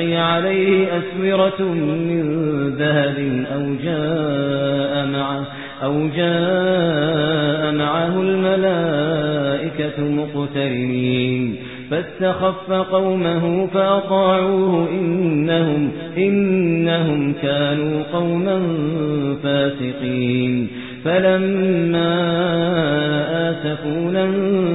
ألقي عليه أسورة من ذهب أو جاء معه أو جاء معه الملائكة مقترنين فاستخف قومه فأطاعوه إنهم, إنهم كانوا قوما فاسقين فلما آسفونا